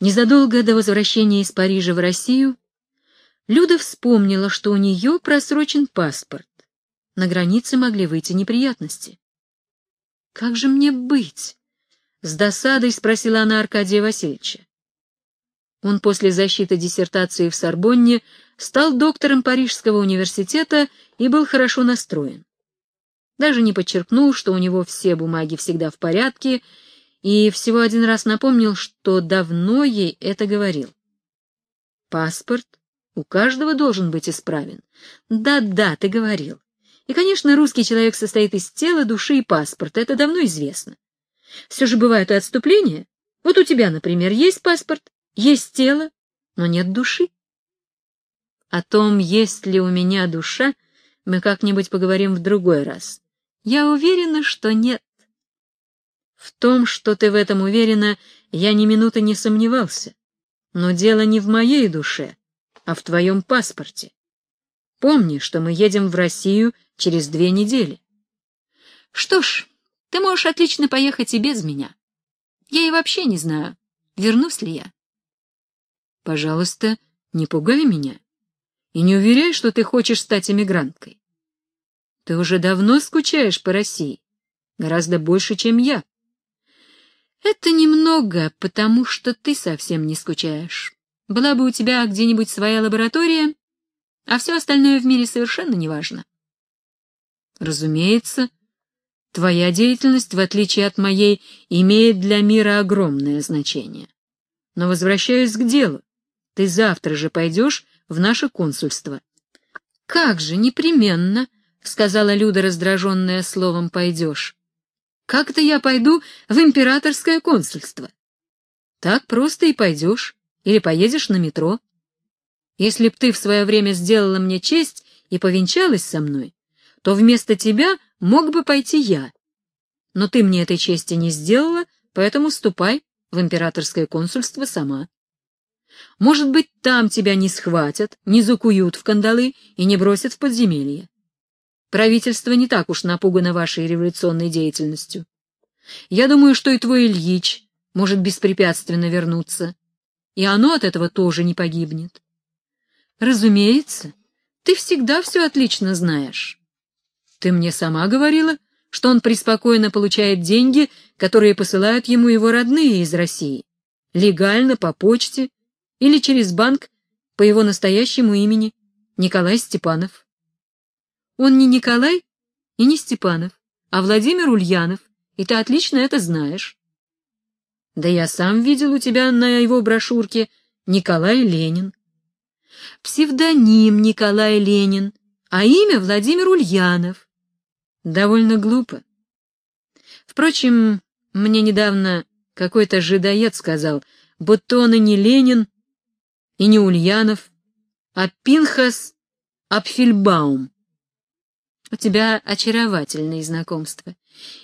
Незадолго до возвращения из Парижа в Россию Люда вспомнила, что у нее просрочен паспорт. На границе могли выйти неприятности. «Как же мне быть?» — с досадой спросила она Аркадия Васильевича. Он после защиты диссертации в Сорбонне стал доктором Парижского университета и был хорошо настроен. Даже не подчеркнул, что у него все бумаги всегда в порядке, и всего один раз напомнил, что давно ей это говорил. Паспорт у каждого должен быть исправен. Да-да, ты говорил. И, конечно, русский человек состоит из тела, души и паспорта, это давно известно. Все же бывают и отступления. Вот у тебя, например, есть паспорт, есть тело, но нет души. О том, есть ли у меня душа, мы как-нибудь поговорим в другой раз. Я уверена, что нет. В том, что ты в этом уверена, я ни минуты не сомневался. Но дело не в моей душе, а в твоем паспорте. Помни, что мы едем в Россию через две недели. Что ж, ты можешь отлично поехать и без меня. Я и вообще не знаю, вернусь ли я. Пожалуйста, не пугай меня и не уверяй, что ты хочешь стать эмигранткой. Ты уже давно скучаешь по России, гораздо больше, чем я. Это немного, потому что ты совсем не скучаешь. Была бы у тебя где-нибудь своя лаборатория, а все остальное в мире совершенно неважно. Разумеется, твоя деятельность, в отличие от моей, имеет для мира огромное значение. Но возвращаюсь к делу. Ты завтра же пойдешь в наше консульство. — Как же, непременно, — сказала Люда, раздраженная словом «пойдешь». — Как-то я пойду в императорское консульство. Так просто и пойдешь, или поедешь на метро. Если б ты в свое время сделала мне честь и повенчалась со мной, то вместо тебя мог бы пойти я. Но ты мне этой чести не сделала, поэтому ступай в императорское консульство сама. Может быть, там тебя не схватят, не закуют в кандалы и не бросят в подземелье. Правительство не так уж напугано вашей революционной деятельностью. Я думаю, что и твой Ильич может беспрепятственно вернуться, и оно от этого тоже не погибнет. Разумеется, ты всегда все отлично знаешь. Ты мне сама говорила, что он преспокойно получает деньги, которые посылают ему его родные из России, легально, по почте или через банк по его настоящему имени Николай Степанов. Он не Николай и не Степанов, а Владимир Ульянов, и ты отлично это знаешь. Да я сам видел у тебя на его брошюрке Николай Ленин. Псевдоним Николай Ленин, а имя Владимир Ульянов. Довольно глупо. Впрочем, мне недавно какой-то жидоед сказал, будто он и не Ленин, и не Ульянов, а Пинхас Апфельбаум. У тебя очаровательные знакомства.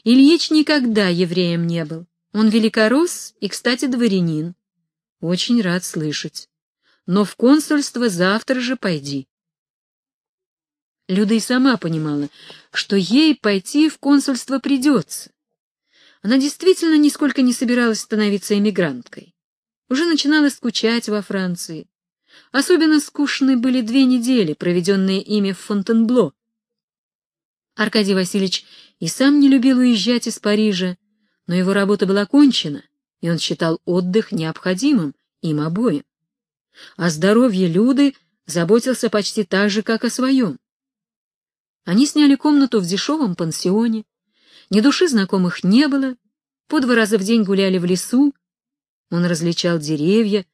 Ильич никогда евреем не был. Он великорос и, кстати, дворянин. Очень рад слышать. Но в консульство завтра же пойди. Люда и сама понимала, что ей пойти в консульство придется. Она действительно нисколько не собиралась становиться эмигранткой уже начинала скучать во Франции. Особенно скучны были две недели, проведенные ими в Фонтенбло. Аркадий Васильевич и сам не любил уезжать из Парижа, но его работа была кончена, и он считал отдых необходимым им обоим. О здоровье Люды заботился почти так же, как о своем. Они сняли комнату в дешевом пансионе, ни души знакомых не было, по два раза в день гуляли в лесу, он различал деревья,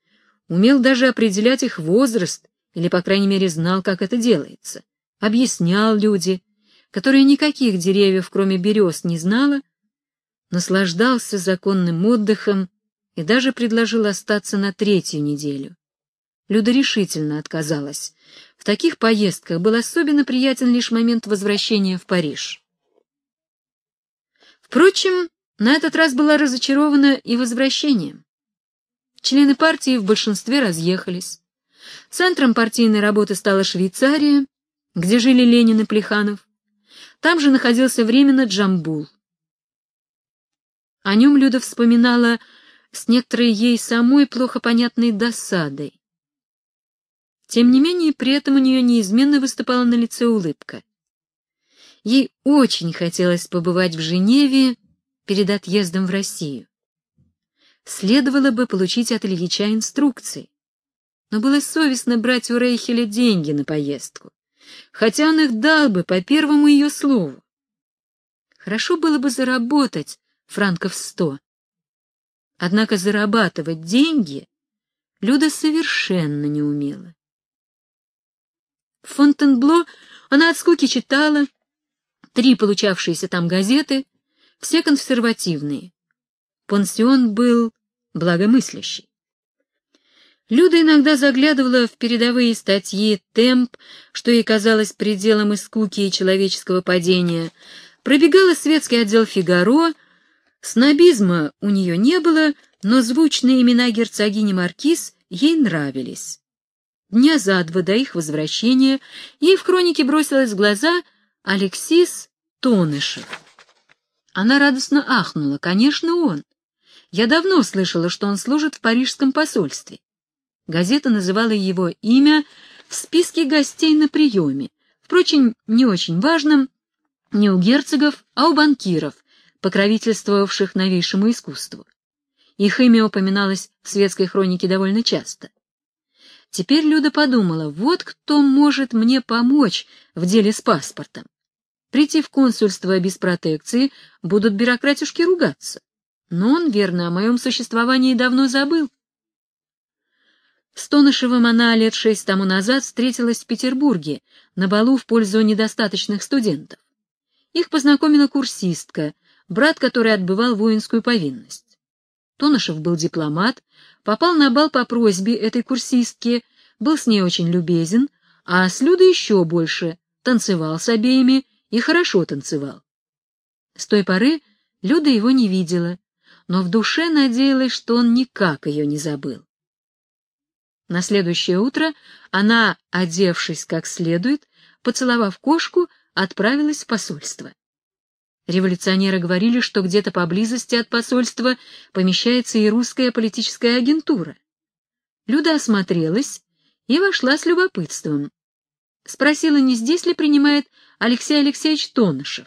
умел даже определять их возраст, или, по крайней мере, знал, как это делается. Объяснял люди, которые никаких деревьев, кроме берез, не знала, наслаждался законным отдыхом и даже предложил остаться на третью неделю. Люда решительно отказалась. В таких поездках был особенно приятен лишь момент возвращения в Париж. Впрочем, на этот раз была разочарована и возвращением. Члены партии в большинстве разъехались. Центром партийной работы стала Швейцария, где жили Ленин и Плеханов. Там же находился временно Джамбул. О нем Люда вспоминала с некоторой ей самой плохо понятной досадой. Тем не менее, при этом у нее неизменно выступала на лице улыбка. Ей очень хотелось побывать в Женеве перед отъездом в Россию. Следовало бы получить от Ильича инструкции. Но было совестно брать у Рейхеля деньги на поездку, хотя он их дал бы по первому ее слову. Хорошо было бы заработать франков сто. Однако зарабатывать деньги Люда совершенно не умела. В Фонтенбло она от скуки читала три получавшиеся там газеты, все консервативные. Пансион был благомыслящий. Люда иногда заглядывала в передовые статьи «Темп», что ей казалось пределом и скуки и человеческого падения, пробегала светский отдел «Фигаро», снобизма у нее не было, но звучные имена герцогини Маркиз ей нравились. Дня за два до их возвращения ей в хронике бросилась в глаза Алексис Тонышев. Она радостно ахнула. Конечно, он. Я давно слышала, что он служит в парижском посольстве. Газета называла его имя в списке гостей на приеме, впрочем, не очень важным, не у герцогов, а у банкиров, покровительствовавших новейшему искусству. Их имя упоминалось в светской хронике довольно часто. Теперь Люда подумала, вот кто может мне помочь в деле с паспортом. Прийти в консульство без протекции будут бюрократюшки ругаться. Но он, верно, о моем существовании давно забыл. С Тонышевым она лет шесть тому назад встретилась в Петербурге на балу в пользу недостаточных студентов. Их познакомила курсистка, брат которой отбывал воинскую повинность. Тонышев был дипломат, попал на бал по просьбе этой курсистки, был с ней очень любезен, а с Людой еще больше, танцевал с обеими и хорошо танцевал. С той поры Люда его не видела, но в душе надеялась, что он никак ее не забыл. На следующее утро она, одевшись как следует, поцеловав кошку, отправилась в посольство. Революционеры говорили, что где-то поблизости от посольства помещается и русская политическая агентура. Люда осмотрелась и вошла с любопытством. Спросила, не здесь ли принимает Алексей Алексеевич Тонышев.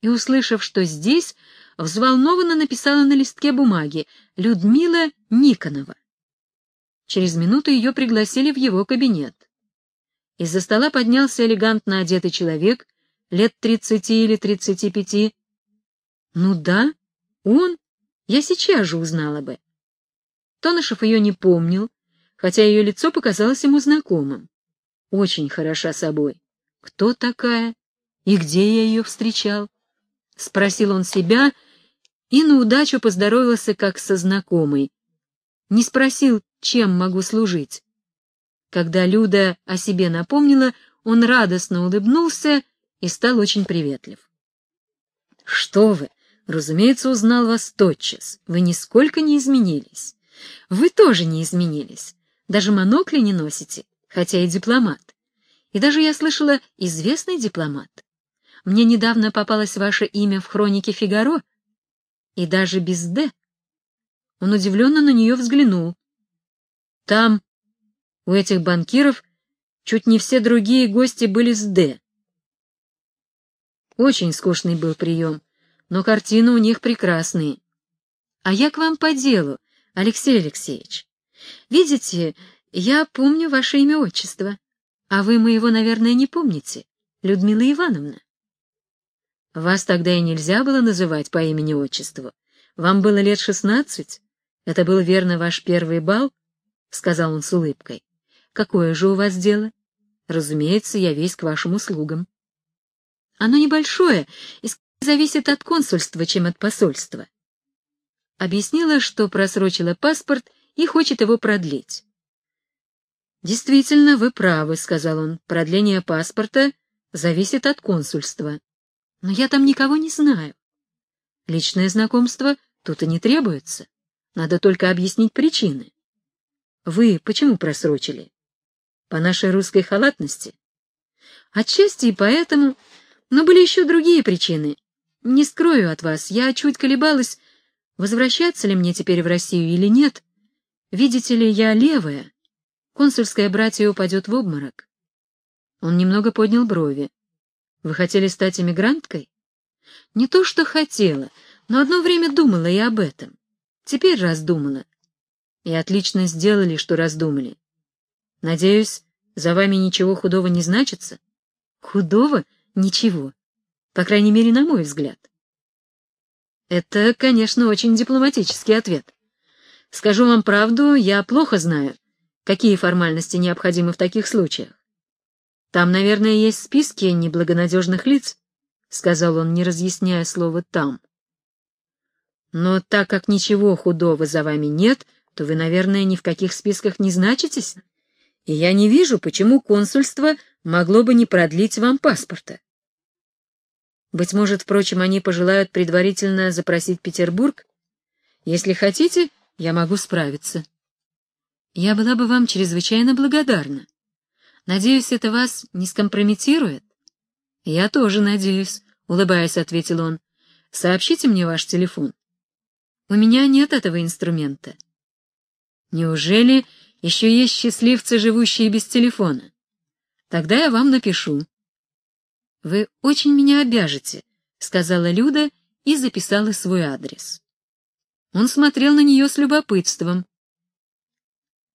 И, услышав, что здесь, взволнованно написала на листке бумаги «Людмила Никонова». Через минуту ее пригласили в его кабинет. Из-за стола поднялся элегантно одетый человек, лет тридцати или тридцати пяти. Ну да, он, я сейчас же узнала бы. Тонышев ее не помнил, хотя ее лицо показалось ему знакомым. Очень хороша собой. Кто такая? И где я ее встречал? Спросил он себя и на удачу поздоровался как со знакомой. Не спросил, чем могу служить. Когда Люда о себе напомнила, он радостно улыбнулся и стал очень приветлив. — Что вы! Разумеется, узнал вас тотчас. Вы нисколько не изменились. Вы тоже не изменились. Даже монокли не носите, хотя и дипломат. И даже, я слышала, известный дипломат. Мне недавно попалось ваше имя в хронике «Фигаро», и даже без «Д». Он удивленно на нее взглянул. Там, у этих банкиров, чуть не все другие гости были с «Д». Очень скучный был прием, но картины у них прекрасные. А я к вам по делу, Алексей Алексеевич. Видите, я помню ваше имя-отчество, а вы моего, наверное, не помните, Людмила Ивановна. Вас тогда и нельзя было называть по имени-отчеству. Вам было лет шестнадцать? Это был, верно, ваш первый бал? — сказал он с улыбкой. — Какое же у вас дело? Разумеется, я весь к вашим услугам. Оно небольшое и зависит от консульства, чем от посольства. Объяснила, что просрочила паспорт и хочет его продлить. «Действительно, вы правы», — сказал он. «Продление паспорта зависит от консульства. Но я там никого не знаю. Личное знакомство тут и не требуется. Надо только объяснить причины. Вы почему просрочили? По нашей русской халатности? Отчасти и поэтому, но были еще другие причины. Не скрою от вас, я чуть колебалась, возвращаться ли мне теперь в Россию или нет. Видите ли, я левая. Консульское братье упадет в обморок. Он немного поднял брови. Вы хотели стать эмигранткой? Не то, что хотела, но одно время думала и об этом. Теперь раздумала. И отлично сделали, что раздумали. Надеюсь, за вами ничего худого не значится? Худого? Ничего. По крайней мере, на мой взгляд. Это, конечно, очень дипломатический ответ. Скажу вам правду, я плохо знаю, какие формальности необходимы в таких случаях. Там, наверное, есть списки неблагонадежных лиц, — сказал он, не разъясняя слово «там». Но так как ничего худого за вами нет, то вы, наверное, ни в каких списках не значитесь, и я не вижу, почему консульство могло бы не продлить вам паспорта. Быть может, впрочем, они пожелают предварительно запросить Петербург? Если хотите, я могу справиться. Я была бы вам чрезвычайно благодарна. Надеюсь, это вас не скомпрометирует? Я тоже надеюсь, улыбаясь, ответил он. Сообщите мне ваш телефон. У меня нет этого инструмента. Неужели еще есть счастливцы, живущие без телефона? Тогда я вам напишу. Вы очень меня обяжете, сказала Люда и записала свой адрес. Он смотрел на нее с любопытством.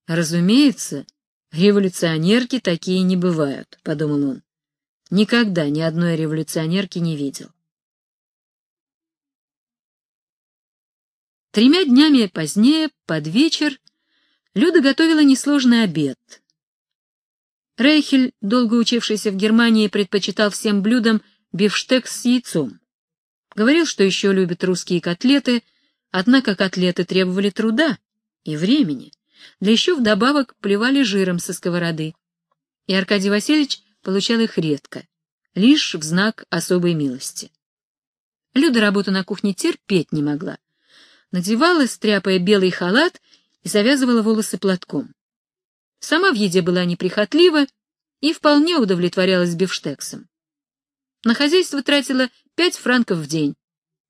Разумеется, Революционерки такие не бывают, — подумал он. Никогда ни одной революционерки не видел. Тремя днями позднее, под вечер, Люда готовила несложный обед. Рейхель, долго учившийся в Германии, предпочитал всем блюдам бифштекс с яйцом. Говорил, что еще любит русские котлеты, однако котлеты требовали труда и времени да еще вдобавок плевали жиром со сковороды. И Аркадий Васильевич получал их редко, лишь в знак особой милости. Люда работу на кухне терпеть не могла. Надевала, стряпая белый халат, и завязывала волосы платком. Сама в еде была неприхотлива и вполне удовлетворялась бифштексом. На хозяйство тратила пять франков в день.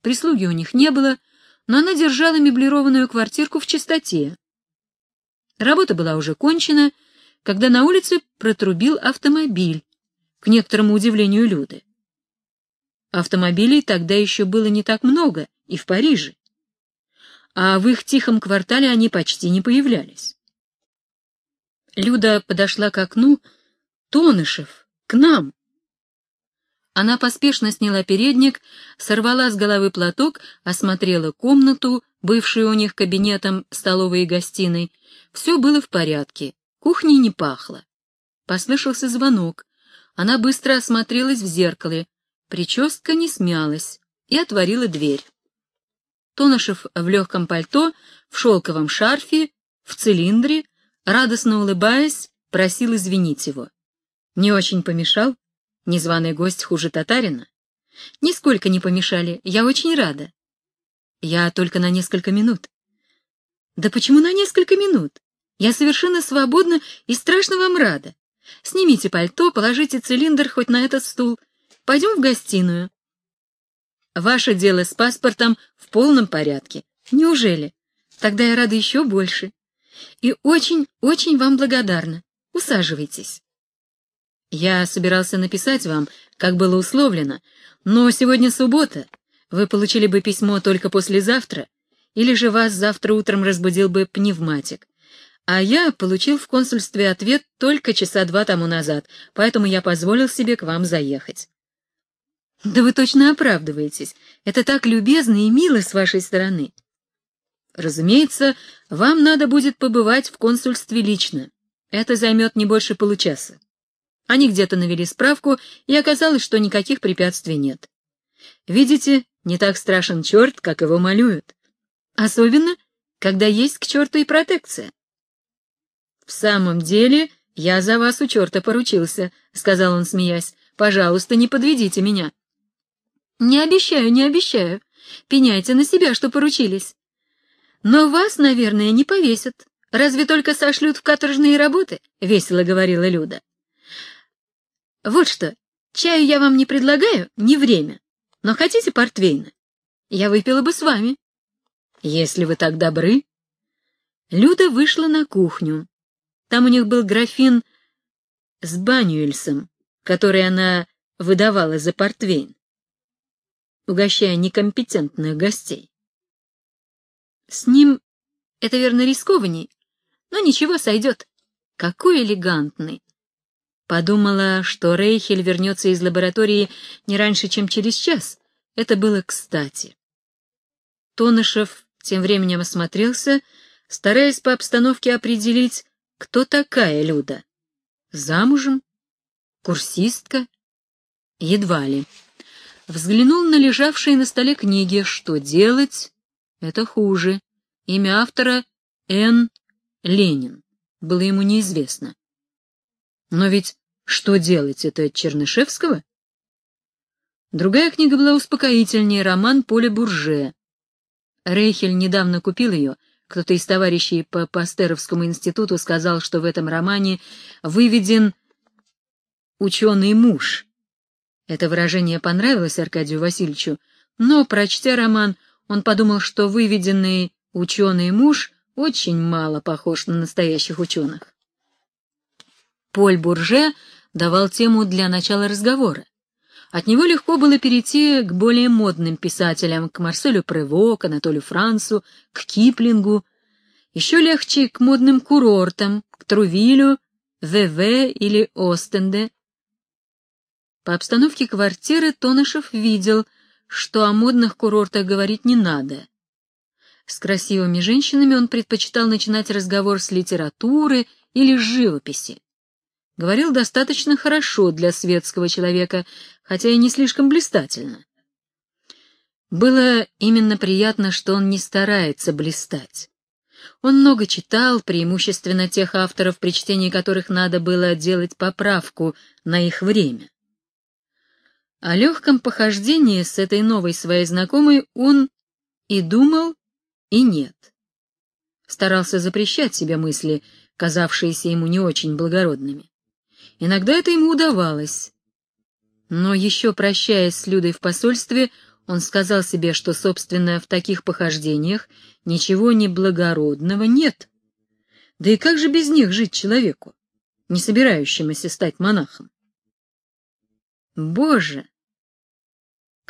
Прислуги у них не было, но она держала меблированную квартирку в чистоте, Работа была уже кончена, когда на улице протрубил автомобиль, к некоторому удивлению Люды. Автомобилей тогда еще было не так много и в Париже, а в их тихом квартале они почти не появлялись. Люда подошла к окну. «Тонышев, к нам!» Она поспешно сняла передник, сорвала с головы платок, осмотрела комнату, бывшую у них кабинетом, столовой и гостиной. Все было в порядке, кухни не пахло. Послышался звонок. Она быстро осмотрелась в зеркале. Прическа не смялась и отворила дверь. Тонышев в легком пальто, в шелковом шарфе, в цилиндре, радостно улыбаясь, просил извинить его. Не очень помешал? Незваный гость хуже татарина? Нисколько не помешали, я очень рада. Я только на несколько минут. Да почему на несколько минут? Я совершенно свободна и страшно вам рада. Снимите пальто, положите цилиндр хоть на этот стул. Пойдем в гостиную. Ваше дело с паспортом в полном порядке. Неужели? Тогда я рада еще больше. И очень-очень вам благодарна. Усаживайтесь. Я собирался написать вам, как было условлено, но сегодня суббота. Вы получили бы письмо только послезавтра, или же вас завтра утром разбудил бы пневматик. А я получил в консульстве ответ только часа два тому назад, поэтому я позволил себе к вам заехать. Да вы точно оправдываетесь. Это так любезно и мило с вашей стороны. Разумеется, вам надо будет побывать в консульстве лично. Это займет не больше получаса. Они где-то навели справку, и оказалось, что никаких препятствий нет. Видите, не так страшен черт, как его малюют. Особенно, когда есть к черту и протекция. — В самом деле, я за вас у черта поручился, — сказал он, смеясь. — Пожалуйста, не подведите меня. — Не обещаю, не обещаю. Пеняйте на себя, что поручились. Но вас, наверное, не повесят. Разве только сошлют в каторжные работы, — весело говорила Люда. Вот что, чаю я вам не предлагаю, не время. Но хотите портвейна? Я выпила бы с вами. если вы так добры. Люда вышла на кухню. Там у них был графин с банюэльсом, который она выдавала за портвейн, угощая некомпетентных гостей. С ним это, верно, рискованней, но ничего, сойдет. Какой элегантный! Подумала, что Рейхель вернется из лаборатории не раньше, чем через час. Это было кстати. Тонышев тем временем осмотрелся, стараясь по обстановке определить, кто такая Люда. Замужем? Курсистка? Едва ли. Взглянул на лежавшие на столе книги. Что делать? Это хуже. Имя автора — Н. Ленин. Было ему неизвестно. Но ведь что делать, это Чернышевского? Другая книга была успокоительнее, роман «Поле Бурже». Рейхель недавно купил ее. Кто-то из товарищей по Пастеровскому институту сказал, что в этом романе выведен ученый муж. Это выражение понравилось Аркадию Васильевичу, но, прочтя роман, он подумал, что выведенный ученый муж очень мало похож на настоящих ученых. Поль Бурже давал тему для начала разговора. От него легко было перейти к более модным писателям, к Марселю Прево, к Анатолию Францу, к Киплингу. Еще легче к модным курортам, к Трувилю, ВВ или Остенде. По обстановке квартиры Тонышев видел, что о модных курортах говорить не надо. С красивыми женщинами он предпочитал начинать разговор с литературы или с живописи. Говорил достаточно хорошо для светского человека, хотя и не слишком блистательно. Было именно приятно, что он не старается блистать. Он много читал, преимущественно тех авторов, при чтении которых надо было делать поправку на их время. О легком похождении с этой новой своей знакомой он и думал, и нет. Старался запрещать себе мысли, казавшиеся ему не очень благородными. Иногда это ему удавалось. Но еще прощаясь с Людой в посольстве, он сказал себе, что, собственно, в таких похождениях ничего неблагородного нет. Да и как же без них жить человеку, не собирающемуся стать монахом? Боже!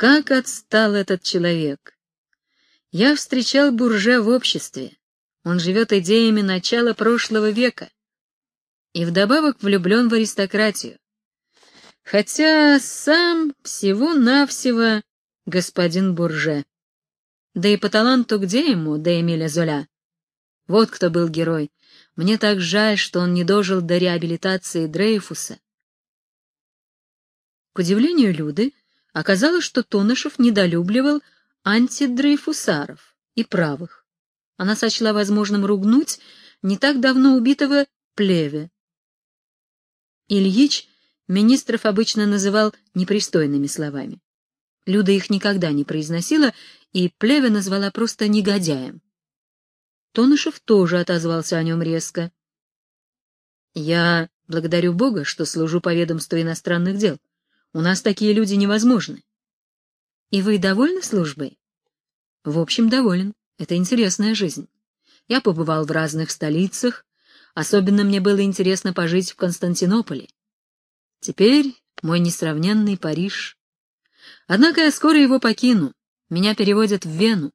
Как отстал этот человек! Я встречал бурже в обществе. Он живет идеями начала прошлого века и вдобавок влюблен в аристократию. Хотя сам всего-навсего господин Бурже. Да и по таланту где ему, до Эмиля Золя? Вот кто был герой. Мне так жаль, что он не дожил до реабилитации Дрейфуса. К удивлению Люды, оказалось, что Тонышев недолюбливал антидрейфусаров и правых. Она сочла возможным ругнуть не так давно убитого Плеве, Ильич министров обычно называл непристойными словами. Люда их никогда не произносила, и Плеве назвала просто негодяем. Тонышев тоже отозвался о нем резко. «Я благодарю Бога, что служу по ведомству иностранных дел. У нас такие люди невозможны». «И вы довольны службой?» «В общем, доволен. Это интересная жизнь. Я побывал в разных столицах, Особенно мне было интересно пожить в Константинополе. Теперь мой несравненный Париж. Однако я скоро его покину. Меня переводят в Вену.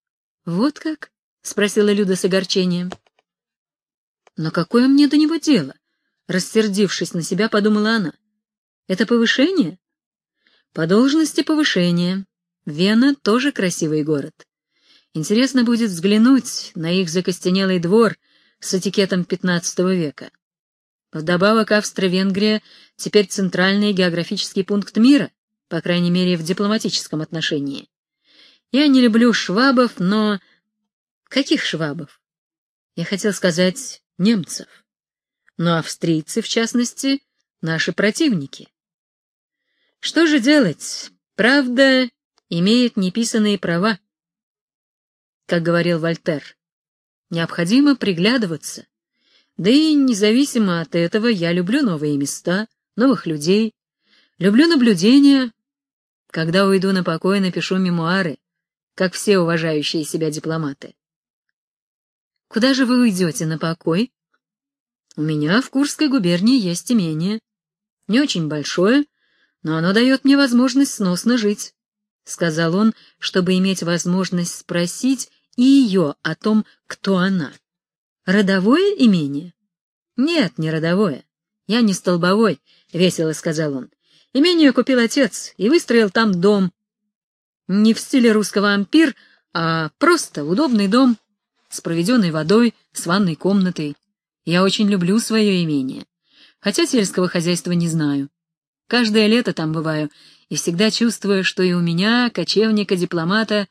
— Вот как? — спросила Люда с огорчением. — Но какое мне до него дело? — рассердившись на себя, подумала она. — Это повышение? — По должности повышение. Вена — тоже красивый город. Интересно будет взглянуть на их закостенелый двор — с этикетом XV века. Вдобавок Австро-Венгрия теперь центральный географический пункт мира, по крайней мере в дипломатическом отношении. Я не люблю швабов, но... Каких швабов? Я хотел сказать немцев. Но австрийцы, в частности, наши противники. Что же делать? Правда имеет неписанные права. Как говорил Вольтер, Необходимо приглядываться. Да и независимо от этого я люблю новые места, новых людей, люблю наблюдения. Когда уйду на покой, напишу мемуары. как все уважающие себя дипломаты. Куда же вы уйдете на покой? У меня в Курской губернии есть имение. Не очень большое, но оно дает мне возможность сносно жить, — сказал он, чтобы иметь возможность спросить и ее о том, кто она. Родовое имение? Нет, не родовое. Я не столбовой, — весело сказал он. Имение купил отец и выстроил там дом. Не в стиле русского ампир, а просто удобный дом с проведенной водой, с ванной комнатой. Я очень люблю свое имение, хотя сельского хозяйства не знаю. Каждое лето там бываю и всегда чувствую, что и у меня, кочевника-дипломата,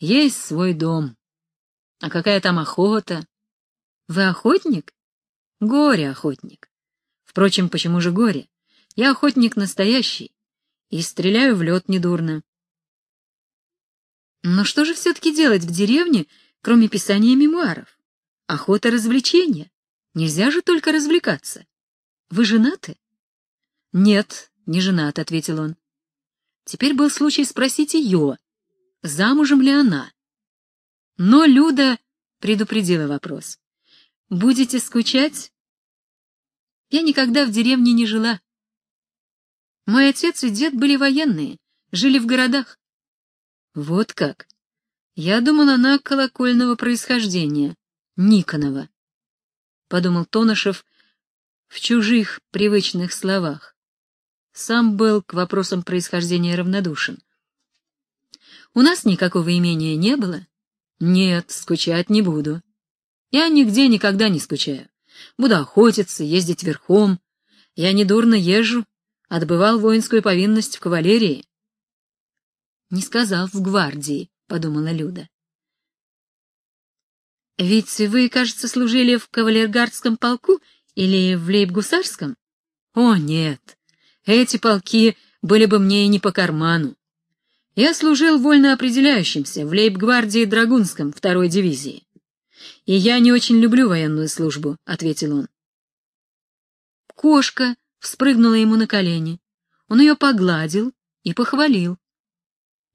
есть свой дом. А какая там охота? Вы охотник? Горе-охотник. Впрочем, почему же горе? Я охотник настоящий и стреляю в лед недурно. Но что же все-таки делать в деревне, кроме писания мемуаров? Охота — развлечение. Нельзя же только развлекаться. Вы женаты? Нет, не женат, — ответил он. Теперь был случай спросить ее, замужем ли она. Но Люда предупредила вопрос. «Будете скучать?» «Я никогда в деревне не жила. Мой отец и дед были военные, жили в городах». «Вот как? Я думал, она колокольного происхождения, Никонова», — подумал Тонышев в чужих привычных словах. Сам был к вопросам происхождения равнодушен. «У нас никакого имения не было». Нет, скучать не буду. Я нигде никогда не скучаю. Буду охотиться, ездить верхом. Я недурно езжу, отбывал воинскую повинность в кавалерии. Не сказал в гвардии, подумала Люда. Ведь вы, кажется, служили в кавалергардском полку или в лейб-гусарском? О, нет, эти полки были бы мне и не по карману. Я служил вольно определяющимся в лейб-гвардии Драгунском второй дивизии. И я не очень люблю военную службу, — ответил он. Кошка вспрыгнула ему на колени. Он ее погладил и похвалил.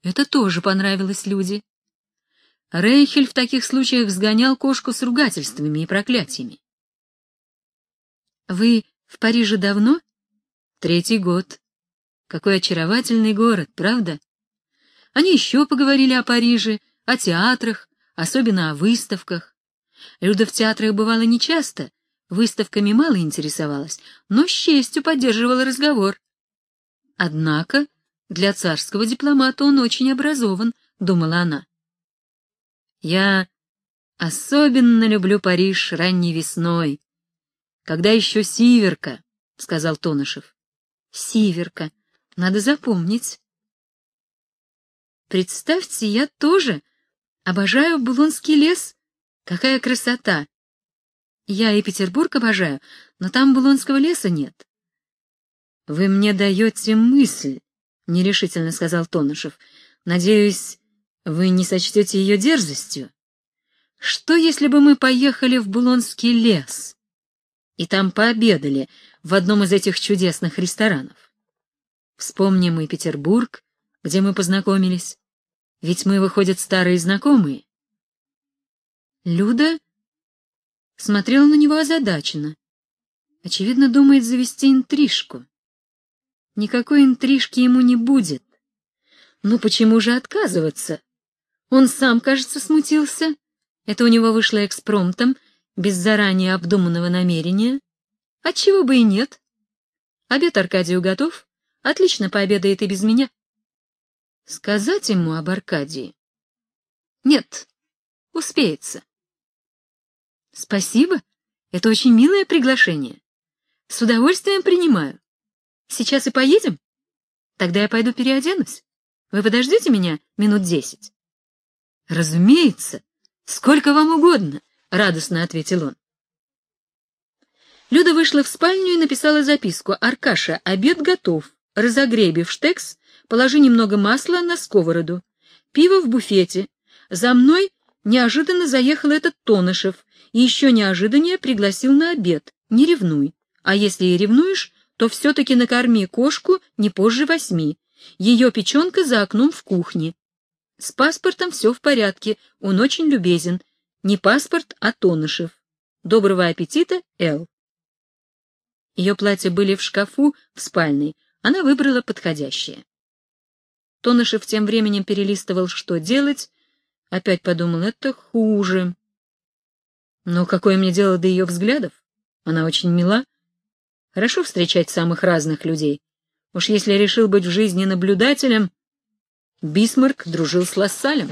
Это тоже понравилось люди. Рейхель в таких случаях сгонял кошку с ругательствами и проклятиями. «Вы в Париже давно?» «Третий год. Какой очаровательный город, правда?» Они еще поговорили о Париже, о театрах, особенно о выставках. Люда в театрах бывала нечасто, выставками мало интересовалась, но с честью поддерживала разговор. Однако для царского дипломата он очень образован, думала она. Я особенно люблю Париж ранней весной, когда еще сиверка, — сказал Тонышев. Сиверка, надо запомнить. Представьте, я тоже обожаю Булонский лес. Какая красота! Я и Петербург обожаю, но там Булонского леса нет. Вы мне даете мысль, — нерешительно сказал Тонышев. Надеюсь, вы не сочтете ее дерзостью. Что, если бы мы поехали в Булонский лес и там пообедали в одном из этих чудесных ресторанов? Вспомним и Петербург, где мы познакомились. Ведь мы, выходят, старые знакомые. Люда смотрела на него озадаченно. Очевидно, думает завести интрижку. Никакой интрижки ему не будет. Но почему же отказываться? Он сам, кажется, смутился. Это у него вышло экспромтом, без заранее обдуманного намерения. Отчего бы и нет. Обед Аркадию готов. Отлично пообедает и без меня. Сказать ему об Аркадии? Нет, успеется. Спасибо, это очень милое приглашение. С удовольствием принимаю. Сейчас и поедем? Тогда я пойду переоденусь. Вы подождете меня минут десять? Разумеется, сколько вам угодно, радостно ответил он. Люда вышла в спальню и написала записку. «Аркаша, обед готов. Разогрей бифштекс Положи немного масла на сковороду. Пиво в буфете. За мной неожиданно заехал этот Тонышев и еще неожиданнее пригласил на обед. Не ревнуй. А если и ревнуешь, то все-таки накорми кошку не позже восьми. Ее печенка за окном в кухне. С паспортом все в порядке, он очень любезен. Не паспорт, а Тонышев. Доброго аппетита, Эл. Ее платья были в шкафу в спальной, она выбрала подходящее. Тонышев тем временем перелистывал, что делать. Опять подумал, это хуже. Но какое мне дело до ее взглядов? Она очень мила. Хорошо встречать самых разных людей. Уж если решил быть в жизни наблюдателем, Бисмарк дружил с Лассалем.